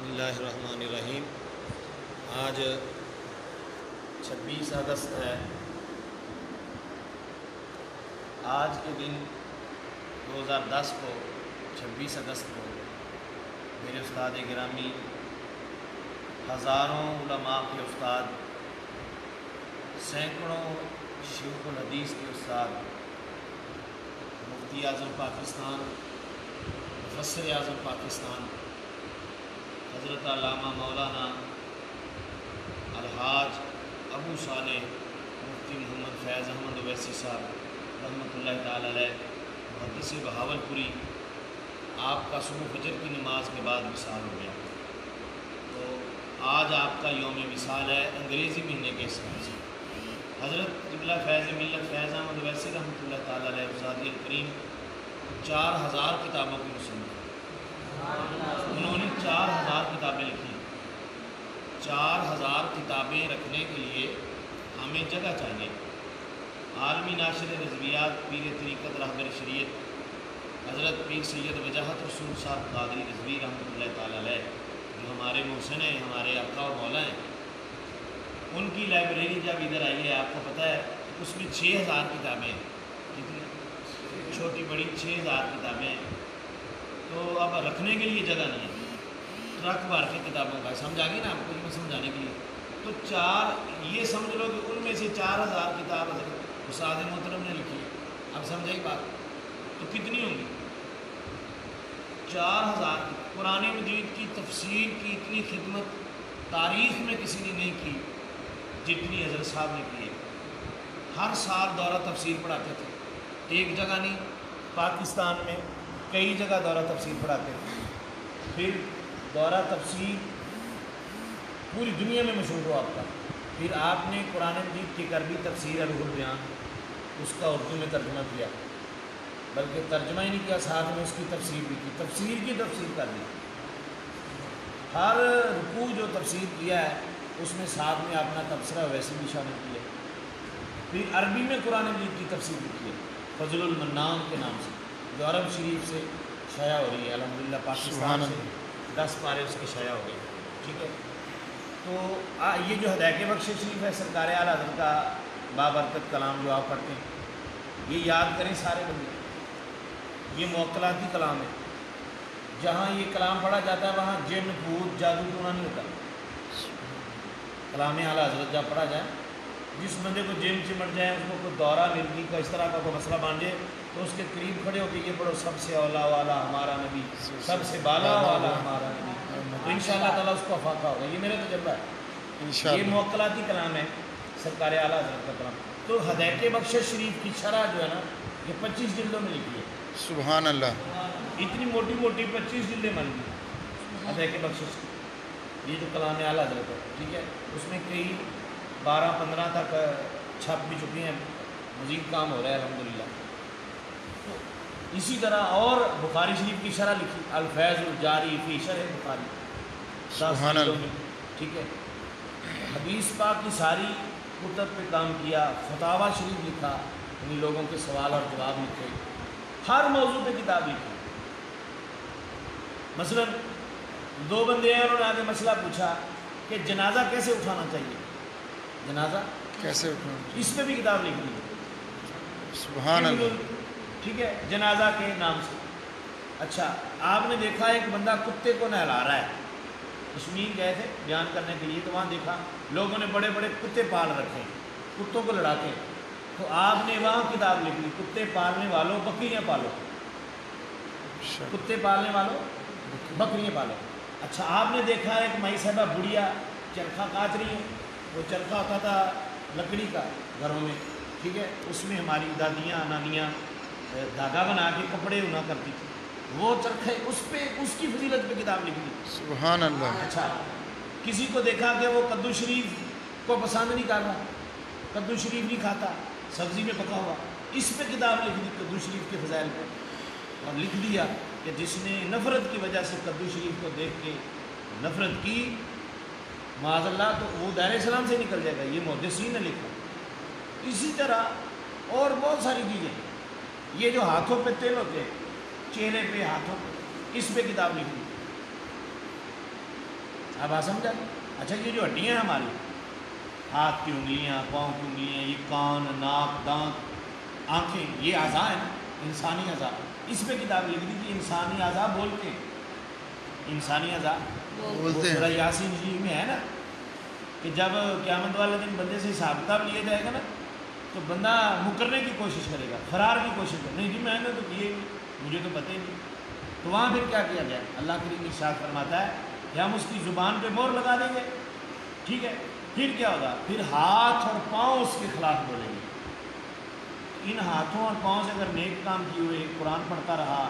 بسم اللہ الرحمن الرحیم۔ آج چھبیس اگست ہے۔ آج کے دن دو ہزار دس کو، چھبیس اگست کو، میرے استاد گرامی، ہزاروں علماء کے استاد، سینکڑوں شیوخ الحدیث کے استاد، مفتی اعظم پاکستان، مفسر اعظم پاکستان حضرت علامہ مولانا الحاج ابو صالح مفتی محمد فیض احمد اویسی صاحب رحمۃ اللہ تعالی علیہ، محدث بہاول پوری آپ کا صبح فجر کی نماز کے بعد مثال ہو گیا۔ تو آج آپ کا یوم مثال ہے انگریزی مہینے کے حساب سے۔ حضرت قبلہ فیض ملت فیض احمد اویسی رحمۃ اللہ تعالی علیہ رضادی الکریم، چار ہزار کتابوں کی مصنف۔ انہوں نے چار ہزار کتابیں لکھی چار ہزار کتابیں رکھنے کے لیے ہمیں جگہ چاہیے۔ عالمی ناشر رضویات پیر طریقت رحبر شریعت، حضرت پیر سید وجاہت رسول صاحب قادری رضوی رحمۃ اللہ تعالی علیہ، جو ہمارے محسن ہیں، ہمارے آقا و مولا ہیں، ان کی لائبریری جب ادھر آئی ہے، آپ کو پتہ ہے اس میں چھ ہزار کتابیں ہیں۔ چھوٹی بڑی چھ ہزار کتابیں ہیں۔ تو اب رکھنے کے لیے جگہ نہیں ہے۔ ٹرک بھر کے کتابوں کا، سمجھ آ گئی نا آپ کو میں سمجھانے کے لیے؟ تو چار، یہ سمجھ لو کہ ان میں سے چار ہزار کتاب حضرت استاد محترم نے لکھی ہے اب سمجھائی بات؟ تو کتنی ہوں گی؟ چار ہزار۔ قرآن مجید کی تفسیر کی اتنی خدمت تاریخ میں کسی نے نہیں کی جتنی حضرت صاحب نے کی ہے۔ ہر سال دورہ تفسیر پڑھاتے تھے۔ ایک جگہ نہیں، پاکستان میں کئی جگہ دورہ تفسیر پڑھاتے تھے پھر دورہ تفسیر پوری دنیا میں مشہور ہوا آپ کا۔ پھر آپ نے قرآن مجید کی کربی تفسیر البیان، اس کا اردو میں ترجمہ کیا۔ بلکہ ترجمہ ہی نہیں کیا، ساتھ میں اس کی تفسیر بھی کی۔ تفسیر کی تفسیر کر دی ہر رکوع جو تفسیر کیا ہے، اس میں ساتھ میں اپنا تبصرہ ویسے بھی شامل کیا۔ پھر عربی میں قرآن مجید کی تفسیر بھی کی۔ ہے فضل المنان کے نام سے۔ جو عرب شریف سے شائع ہو رہی ہے الحمدللہ پاکستان سے دس پارے اس کے شائع ہو گئے ٹھیک ہے؟ تو یہ جو ہدایت بخش شریف ہے سرکار اعلیٰ حضرت کا بابرکت کلام جو آپ پڑھتے ہیں یہ یاد کریں سارے بندے۔ یہ موکلاتی کلام ہے۔ جہاں یہ کلام پڑھا جاتا ہے وہاں جن بھوت جادو ٹونا نہیں ہوتا۔ کلام اعلیٰ حضرت جب پڑھا جائے جس بندے کو جن چمٹ جائے اس کو کوئی دورہ ملکی کا اس طرح کا کوئی مسئلہ جائے تو اس کے قریب کھڑے ہو کے یہ پڑھو سب سے اولا والا ہمارا نبی سب سے بالا والا ہمارا نبی۔ تو ان شاء اللہ تعالیٰ اس کو افاقہ ہوگا۔ یہ میرا تجربہ ہے۔ یہ موکلاتی کلام ہے سرکار اعلیٰ حضرت کا کلام۔ تو ہدایت بخش شریف کی شرح جو ہے نا یہ پچیس جلدوں میں لکھی ہے۔ سبحان اللہ۔ اتنی موٹی موٹی پچیس جلدیں بن گئی۔ ہدایت بخش یہ جو کلام اعلیٰ حضرت ہے ٹھیک ہے؟ اس میں کئی بارہ پندرہ تک چھپ بھی چکی ہیں۔ مزید کام ہو رہا ہے الحمدللہ۔ تو اسی طرح اور بخاری شریف کی شرح لکھی الفیض الجاری فی شرح بخاری۔ سبحان اللہ۔ ٹھیک ہے۔ حدیث پاک کی ساری کتب پہ کام کیا فتح شریف لکھا ان لوگوں کے سوال اور جواب لکھے۔ ہر موضوع پہ کتاب لکھی۔ مثلا دو بندے ہیں انہوں نے آگے مسئلہ پوچھا کہ جنازہ کیسے اٹھانا چاہیے؟ جنازہ؟ کیسے اٹھنا اس پہ بھی کتاب لکھ دی سبحان اللہ۔ ٹھیک ہے جنازہ کے نام سے۔ اچھا آپ نے دیکھا ایک بندہ کتے کو نہلا رہا ہے۔ کشمیر گئے تھے بیان کرنے کے لیے تو وہاں دیکھا لوگوں نے بڑے بڑے کتے پال رکھے کتوں کو لڑا کے تو آپ نے وہاں کتاب لکھ لی کتے پالنے والوں بکریاں پالو۔ کتے پالنے والوں بکریاں پالو۔ اچھا آپ نے دیکھا ایک مائی صاحبہ بڑھیا چرخہ کاٹ رہی ہے وہ چرخہ ہوتا تھا لکڑی کا گھروں میں ٹھیک ہے؟ اس میں ہماری دادیاں نانیاں دھاگا بنا کے کپڑے انا کرتی تھی وہ چرخے اس پہ اس کی فضیلت پہ کتاب لکھ لی سبحان اللہ۔ اچھا کسی کو دیکھا کہ وہ کدو شریف کو پسند نہیں کر رہا کدو شریف نہیں کھاتا سبزی میں پکا ہوا اس پہ کتاب لکھ دی کدو شریف کے فضائل پہ۔ اور لکھ دیا کہ جس نے نفرت کی وجہ سے کدو شریف کو دیکھ کے نفرت کی معاذ اللہ تو وہ دائر اسلام سے نکل جائے گا، یہ محدثین نے لکھا۔ اسی طرح اور بہت ساری چیزیں۔ یہ جو ہاتھوں پہ تیل ہوتے ہیں، چہرے پہ، ہاتھوں پہ، اس پہ کتاب لکھ دی اب آپ سمجھا اچھا یہ جو ہڈیاں ہیں ہماری، ہاتھ کی انگلیاں، پاؤں کی انگلیاں، یہ کان، ناک، دانت، آنکھیں، یہ اعضاء ہیں، انسانی اعضاء۔ اس پہ کتاب لکھ دی کہ انسانی اعضاء بولتے ہیں۔ انسانی اعضاء بولتے ہیں۔ سورہ یاسین جی میں ہے نا کہ جب قیامت والے دن بندے سے حساب کتاب لیا جائے گا نا تو بندہ مکرنے کی کوشش کرے گا فرار کی کوشش کرے نہیں جی میں نے تو کیے مجھے تو پتہ ہی نہیں۔ تو وہاں پھر کیا کیا گیا اللہ کریم ارشاد فرماتا ہے کہ ہم اس کی زبان پہ مور لگا دیں گے۔ ٹھیک ہے پھر کیا ہوگا؟ پھر ہاتھ اور پاؤں اس کے خلاف بولیں گے۔ ان ہاتھوں اور پاؤں سے اگر نیک کام کیے ہوئے قرآن پڑھتا رہا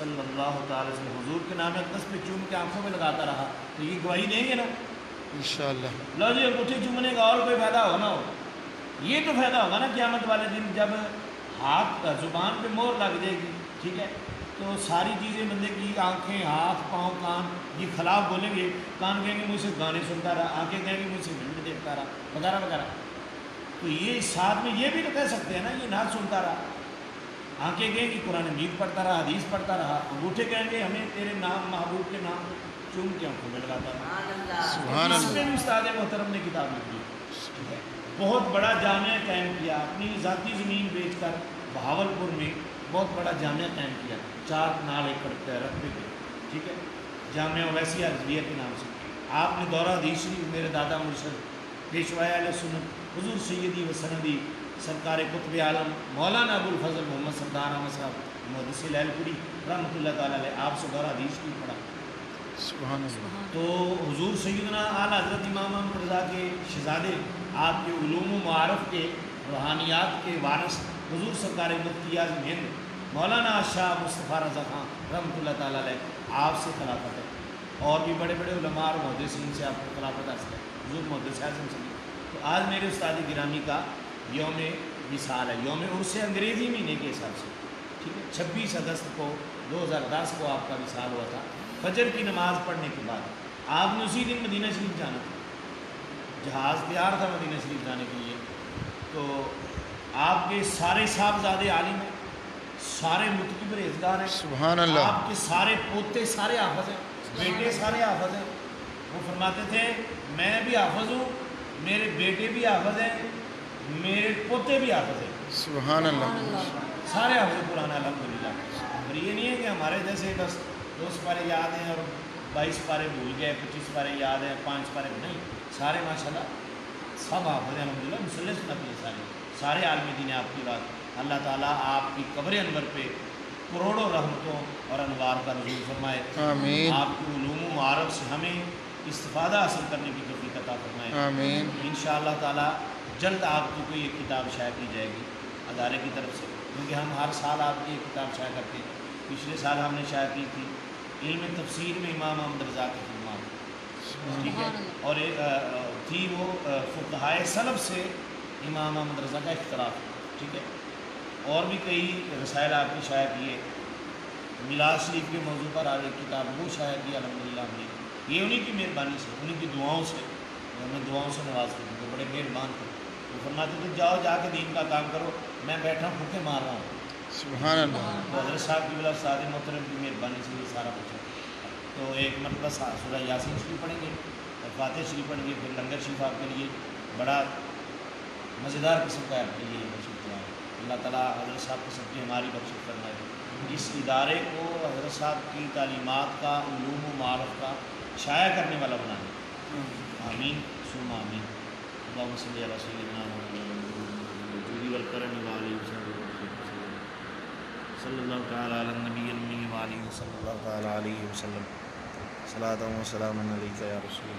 صلی اللہ تعالی وسلم حضور کے نام اقدس پہ چوم کے آنکھوں میں لگاتا رہا۔ تو یہ گواہی دیں گے نا؟ انشاءاللہ۔ لو جی انگوٹھی چومنے کا اور کوئی فائدہ ہوگا نا؟ ہو یہ تو فائدہ ہوگا نا قیامت والے دن جب ہاتھ زبان پہ مور لگ جائے گی ٹھیک ہے؟ تو ساری چیزیں بندے کی آنکھیں ہاتھ پاؤں کان یہ خلاف بولیں گے۔ کان کہیں گے مجھ سے گانے سنتا رہا آنکھیں کہیں گے مجھ سے فلم دیکھتا رہا وغیرہ وغیرہ۔ تو یہ ساتھ میں یہ بھی تو کہہ سکتے ہیں نا یہ نہ سنتا رہا۔ آنکھیں کہیں گے قرآن مید پڑھتا رہا حدیث پڑھتا رہا انگوٹھے کہیں گے ہمیں تیرے نام محبوب کے نام چوم کے آنکھوں میں لگاتا رہا سبحان اس میں بھی استاد محترم نے کتاب لکھی۔ بہت بڑا جامعہ قائم کیا اپنی ذاتی زمین بیچ کر بہاول پور میں بہت بڑا جامعہ قائم کیا۔ چار نال ایکڑ پہ رقبے پہ ٹھیک ہے۔ جامعہ ویسی رضویہ کے نام سے۔ آپ نے دورہ حدیث شریف میرے دادا مرشد پیشوائے علیہ سنت حضور سیدی و سندی سرکار قطب عالم مولانا ابو الفضل محمد سردار احمد صاحب محدث لال پوری رحمۃ اللہ تعالیٰ علیہ آپ سے دورہ حدیث کی پڑھا؟ سبحان اللہ۔ تو حضور سیدنا اعلیٰ حضرت امام احمد رضا کے شہزادے آپ کے علوم و معارف کے روحانیات کے وارث حضور سرکار مفتی اعظم ہند مولانا شاہ مصطفیٰ رضا خان رحمۃ اللہ تعالیٰ علیہ آپ سے خلافت ہے۔ اور بھی بڑے بڑے علماء اور محدثین سے آپ کو خلافت حاصل ہے۔ حضور محدث اعظم سے تو آج میرے استاد گرامی کا یوم مثال ہے۔ یوم عرس انگریزی مہینے کے حساب سے۔ ٹھیک ہے؟ چھبیس اگست کو دو ہزار دس کو آپ کا مثال ہوا تھا۔ فجر کی نماز پڑھنے کے بعد۔ آپ نے اسی دن مدینہ شریف جانا تھا۔ جہاز تیار تھا مدینہ شریف جانے کے لیے۔ تو آپ کے سارے صاحبزادے عالم ہیں۔ سارے متقی پرہیزگار ہیں۔ سبحان اللہ۔ آپ کے سارے پوتے سارے حافظ ہیں۔ بیٹے سارے حافظ ہیں۔ وہ فرماتے تھے میں بھی حافظ ہوں میرے بیٹے بھی حافظ ہیں۔ میرے پوتے بھی حافظ ہیں سبحان اللہ۔ سارے حافظ قرآن الحمد للہ اور یہ نہیں ہے کہ ہمارے جیسے بس دس پارے یاد ہیں اور بائیس پارے بھول گئے پچیس پارے یاد ہیں پانچ پارے نہیں۔ سارے ماشاء اللہ سب حافظ ہیں الحمد للہ مسلس نبی سارے سارے عالمی دین آپ کی بات۔ اللہ تعالیٰ آپ کی قبر انور پہ کروڑوں رحمتوں اور انوار کا نزول فرمائے۔ آمین۔ آپ کی علوم و معارف سے ہمیں استفادہ حاصل کرنے کی توفیق عطا فرمائے۔ آمین۔ ان شاء اللہ تعالیٰ جلد آپ کی کوئی ایک کتاب شائع کی جائے گی ادارے کی طرف سے کیونکہ ہم ہر سال آپ کی ایک کتاب شائع کرتے ہیں۔ پچھلے سال ہم نے شائع کی تھی علم تفسیر میں امام احمد رضا کی خدمات۔ ٹھیک ہے؟ اور تھی وہ فقہائے سلب سے امام احمد رضا کا اختلاف۔ ٹھیک ہے؟ اور بھی کئی رسائل آپ نے شائع کیے۔ میلاد شریف کے موضوع پر آج ایک کتاب وہ شائع کی الحمد للہ ہم نے۔ یہ انہیں کی مہربانی سے انہیں کی دعاؤں سے ہمیں دعاؤں سے نواز تھے بڑے مہربان تھے وہ فرماتے تھے جاؤ جا کے دین کا کام کرو۔ میں بیٹھا ہوں پھوکے مار رہا ہوں۔ سبحان اللہ۔ تو حضرت صاحب کی بلا سعد محترم کی مہربانی سے یہ سارا کچھ ہے۔ تو ایک مرتبہ سورہ یاسین شریف پڑھیں گے اور فاتح شریف پڑھیں گے پھر لنگر شریف آپ کے لیے بڑا مزیدار قسم کا آپ کے لیے بخش ہے۔ اللہ تعالیٰ حضرت صاحب کی سب کی ہماری بخش فرمائے۔ اس ادارے کو حضرت صاحب کی تعلیمات کا علوم و معرف کا شائع کرنے والا بنائے۔ آمین سم آمین۔ اللهم صل على سيدنا محمد والکرم والی صلی اللہ تعالی علی النبی الامی والی صلی اللہ تعالی علیہ وسلم صلاة و سلام علیکہ یا رسول